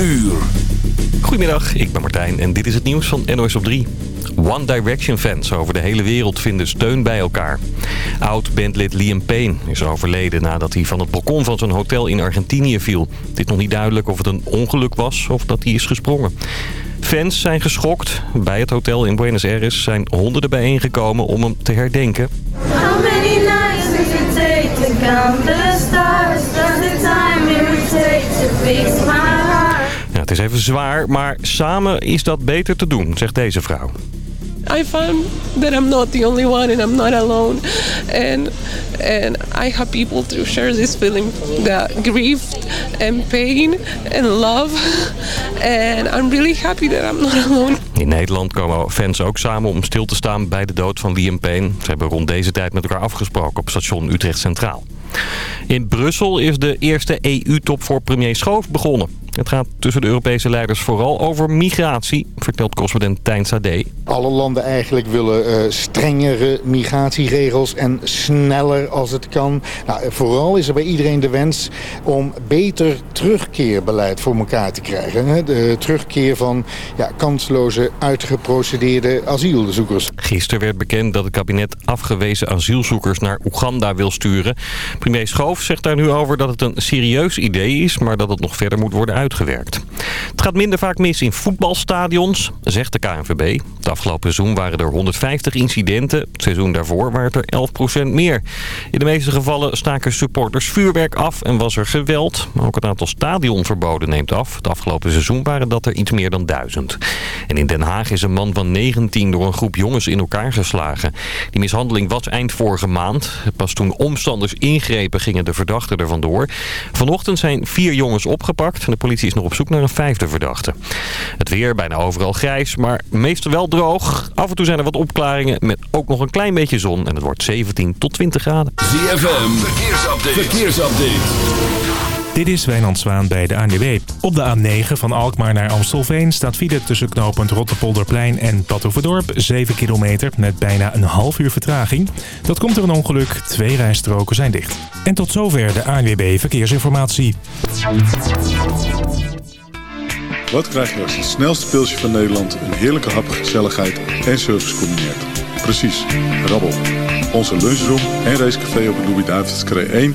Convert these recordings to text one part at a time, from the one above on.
uur. Goedemiddag, ik ben Martijn en dit is het nieuws van NOS op 3. One Direction fans over de hele wereld vinden steun bij elkaar. Oud-bandlid Liam Payne is overleden nadat hij van het balkon van zijn hotel in Argentinië viel. Het is nog niet duidelijk of het een ongeluk was of dat hij is gesprongen. Fans zijn geschokt. Bij het hotel in Buenos Aires zijn honderden bijeengekomen om hem te herdenken. How many nights does it take to count the stars? Does the time it would take to fix my het is even zwaar, maar samen is dat beter te doen, zegt deze vrouw. I found that I'm not the only one and I'm not alone. And and I have people to share this feeling, that grief and pain and love. And I'm really happy that I'm not alone. In Nederland komen fans ook samen om stil te staan bij de dood van Liam Payne. Ze hebben rond deze tijd met elkaar afgesproken op station Utrecht Centraal. In Brussel is de eerste EU-top voor premier Schoof begonnen. Het gaat tussen de Europese leiders vooral over migratie, vertelt correspondent Tijn Sade. Alle landen eigenlijk willen eh, strengere migratieregels en sneller als het kan. Nou, vooral is er bij iedereen de wens om beter terugkeerbeleid voor elkaar te krijgen. Hè? De terugkeer van ja, kansloze, uitgeprocedeerde asielzoekers. Gisteren werd bekend dat het kabinet afgewezen asielzoekers naar Oeganda wil sturen. Premier Schoof zegt daar nu over dat het een serieus idee is, maar dat het nog verder moet worden Het gaat minder vaak mis in voetbalstadions, zegt de KNVB. Het afgelopen seizoen waren er 150 incidenten. Het seizoen daarvoor waren het er 11% meer. In de meeste gevallen staken supporters vuurwerk af en was er geweld. Ook het aantal stadionverboden neemt af. Het afgelopen seizoen waren dat er iets meer dan duizend. En in Den Haag is een man van 19 door een groep jongens in elkaar geslagen. Die mishandeling was eind vorige maand. Pas toen omstanders ingrepen gingen de verdachten er vandoor. Vanochtend zijn vier jongens opgepakt. De politie is nog op zoek naar een vijfde verdachte. Het weer bijna overal grijs, maar meestal wel droog. Af en toe zijn er wat opklaringen met ook nog een klein beetje zon. En het wordt 17 tot 20 graden. Verkeersupdate. Dit is Wijnand Zwaan bij de ANWB. Op de A9 van Alkmaar naar Amstelveen staat file tussen knooppunt Rotterpolderplein en Badhoevedorp. 7 kilometer met bijna een half uur vertraging. Dat komt door een ongeluk. Twee rijstroken zijn dicht. En tot zover de ANWB Verkeersinformatie. Wat krijg je als het snelste pilsje van Nederland een heerlijke hap, gezelligheid en service combineert? Precies, rabbel. Onze lunchroom en racecafé op de Louis-David's 1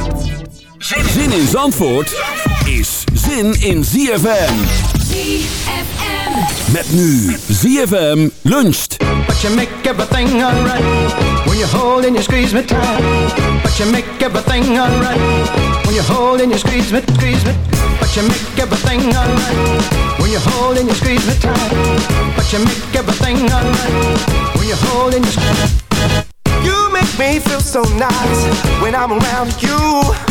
Zin in Zandvoort is zin in ZFM. ZFM. Met nu ZFM luncht. But you make everything alright when you hold and you squeeze me tight. But you make everything alright when you hold and you squeeze me, squeeze me. But you make everything alright when you hold and you squeeze me tight. But you make everything alright when you hold and you squeeze. You make me feel so nice when I'm around you.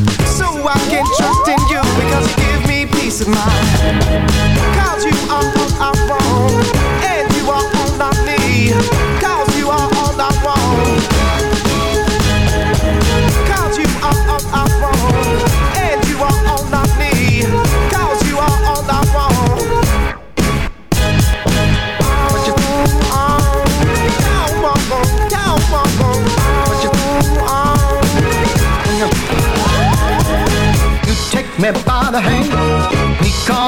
I can trust in you because you give me peace of mind.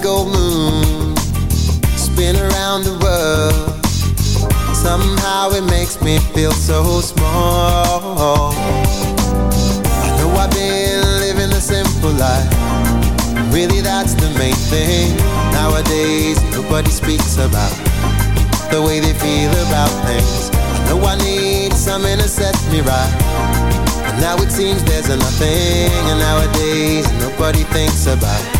big old moon spin around the world. Somehow it makes me feel so small. I know I've been living a simple life. Really, that's the main thing. Nowadays, nobody speaks about the way they feel about things. I know I need something to set me right. But now it seems there's a nothing, and nowadays nobody thinks about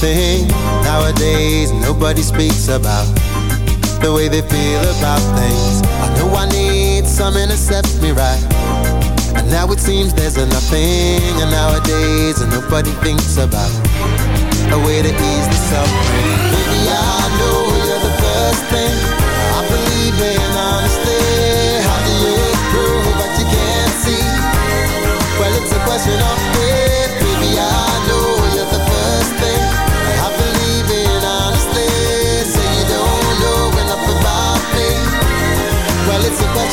thing. Nowadays, nobody speaks about the way they feel about things. I know I need something to set me right. And now it seems there's nothing, and nowadays nobody thinks about a way to ease the suffering. Baby, I know you're the first thing I believe in honestly. How do you prove what you can't see? Well, it's a question of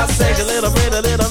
About sex a little bit, a little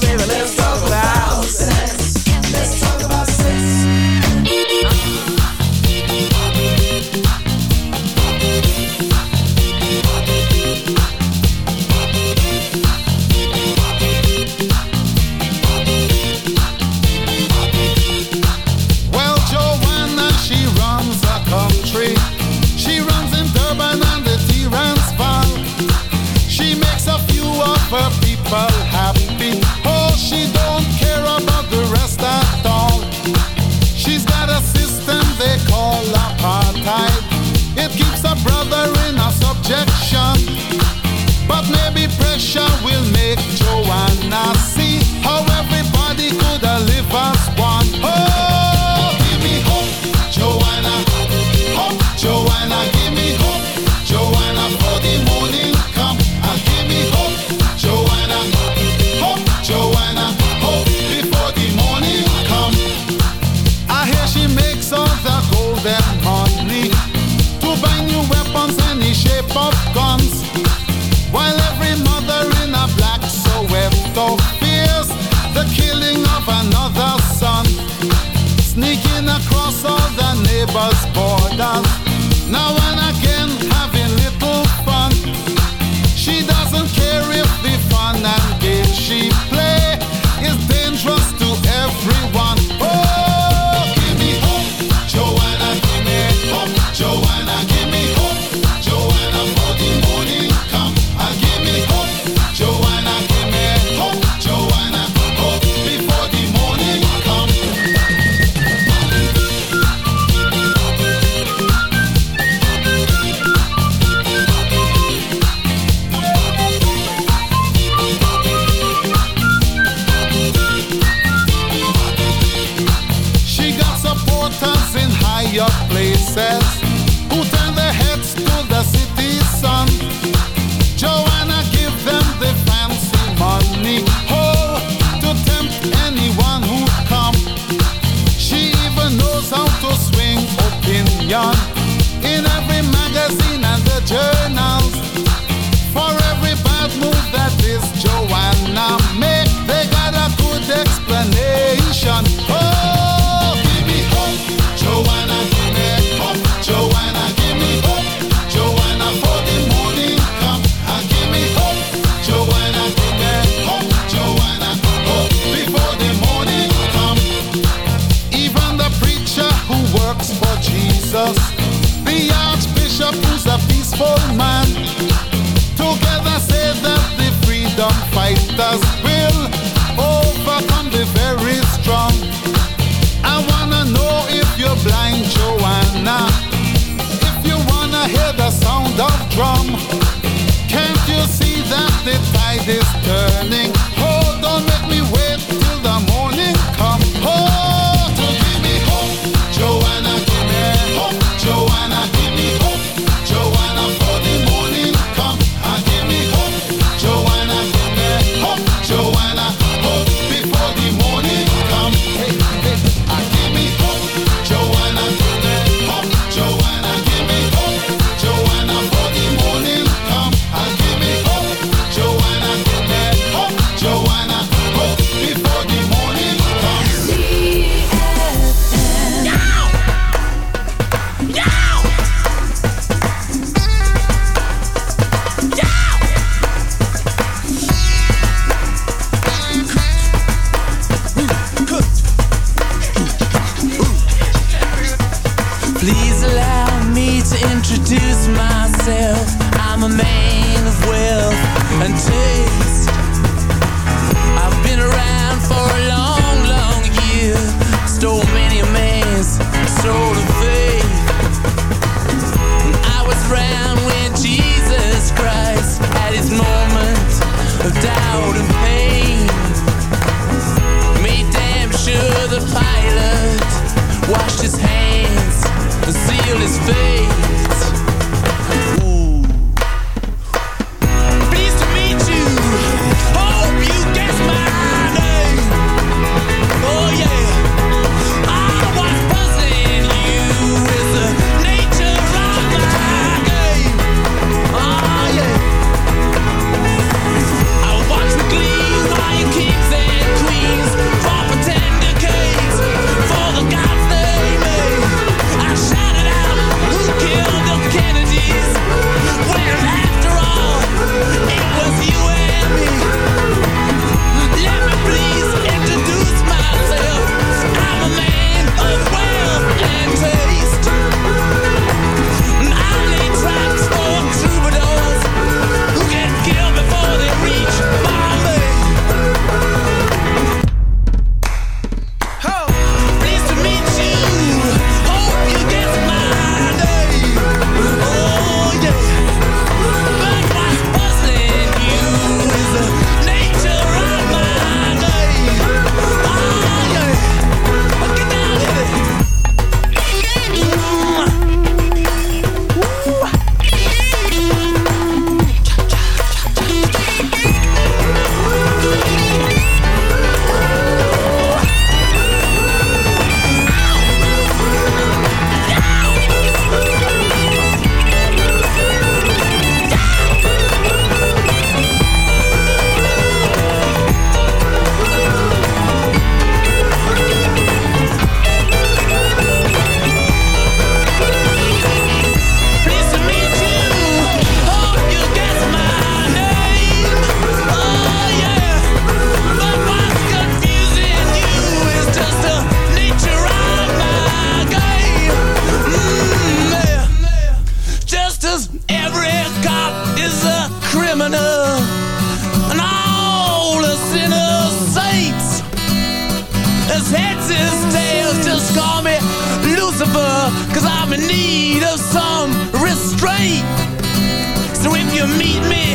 fighters river Cause I'm in need of some restraint. So if you meet me,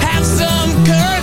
have some courage.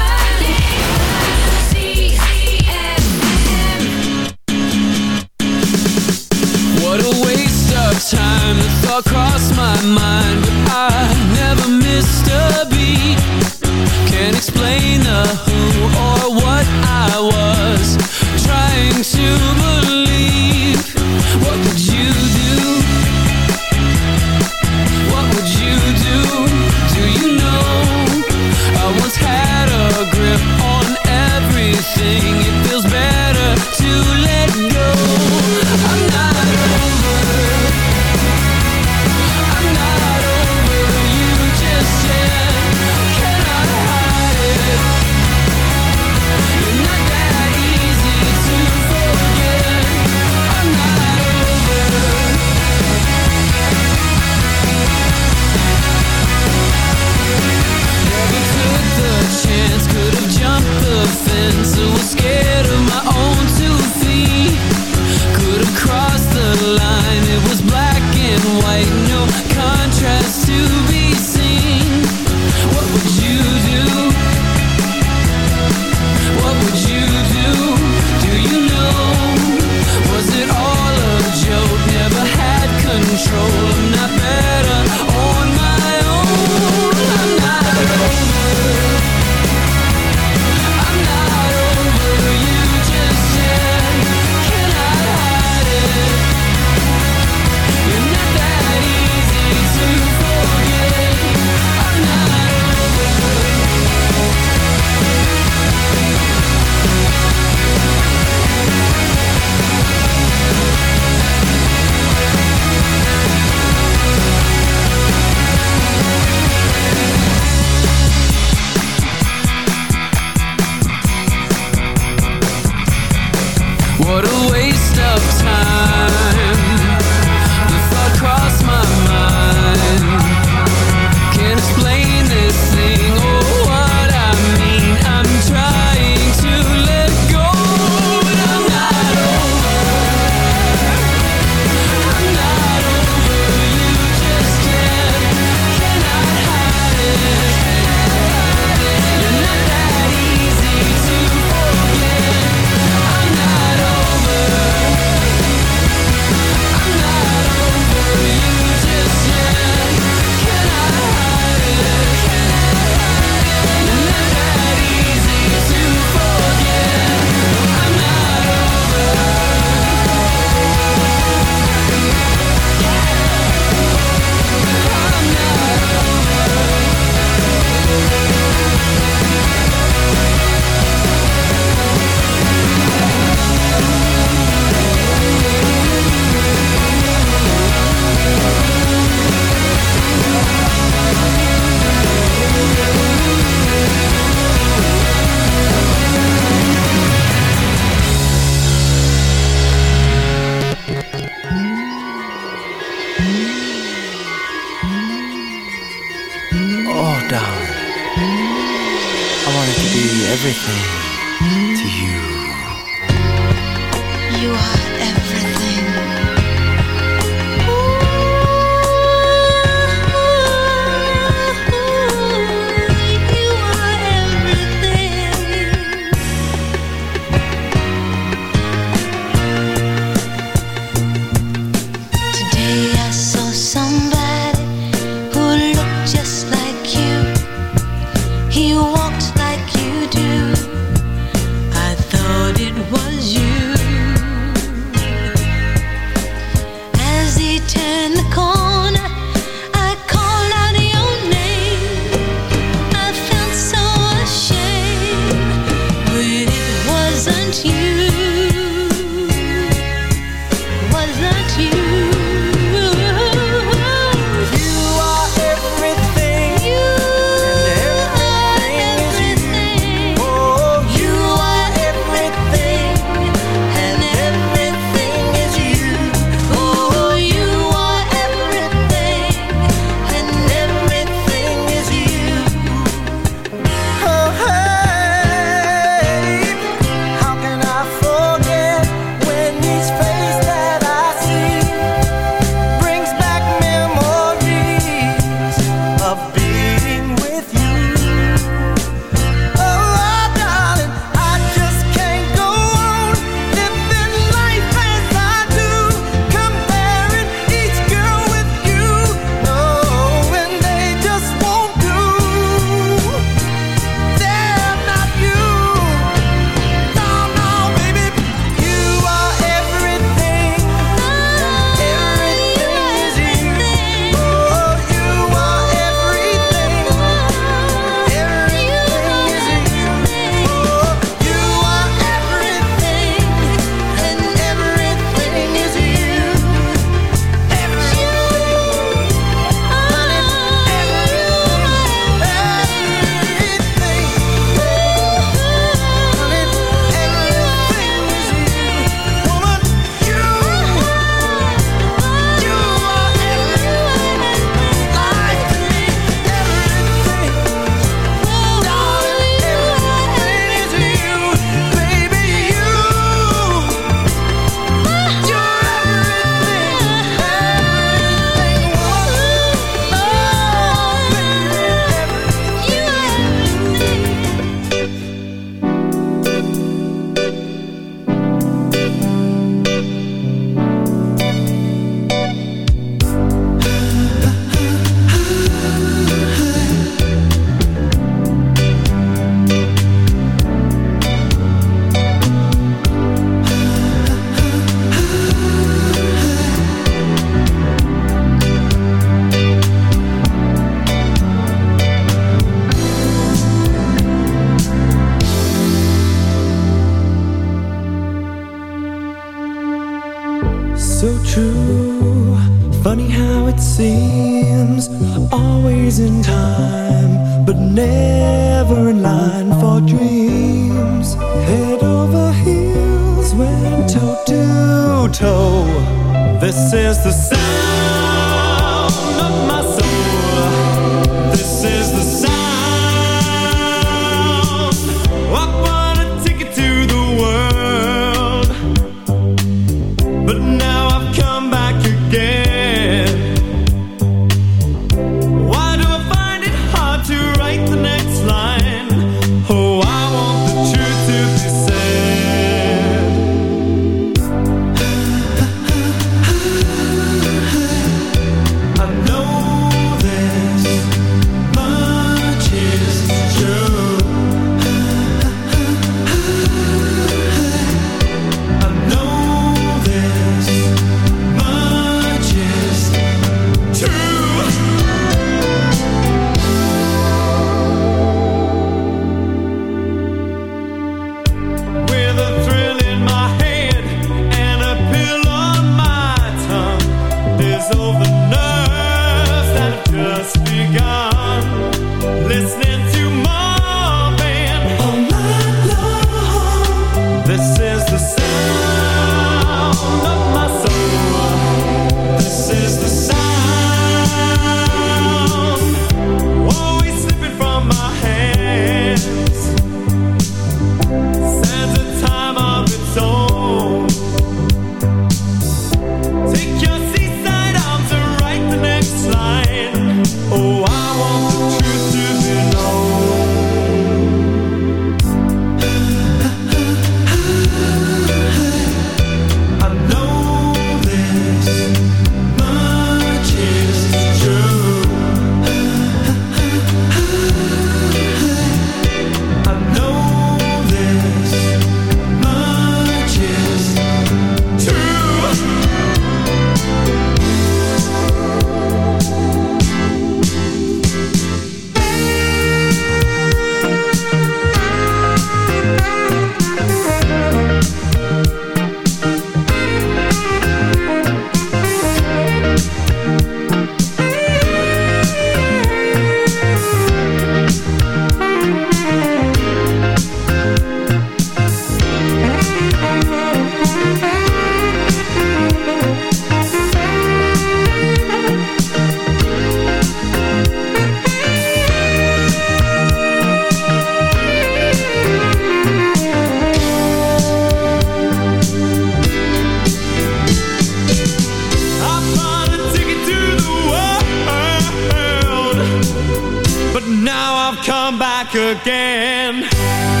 Again.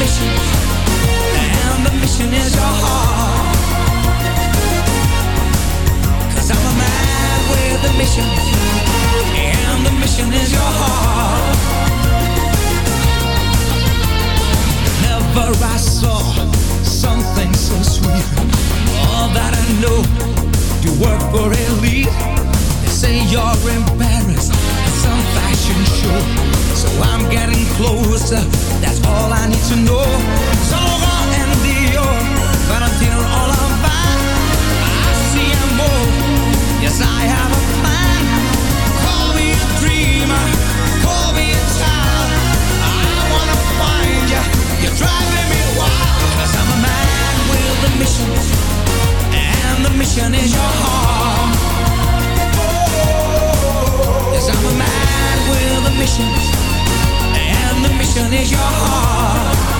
mission, and the mission is your I'm a man with a mission, and the mission is your heart. Never I saw something so sweet. All that I know, you work for elite. They say you're at some fashion show so I'm getting closer, that's all I need to know. Zalora and Dior, Valentino all. I see yes I have a plan. Call me a dreamer, call me a child. I wanna find you, you're driving me I'm a man with a mission, and the mission is your heart. Yes, I'm a man with a mission the mission is your heart.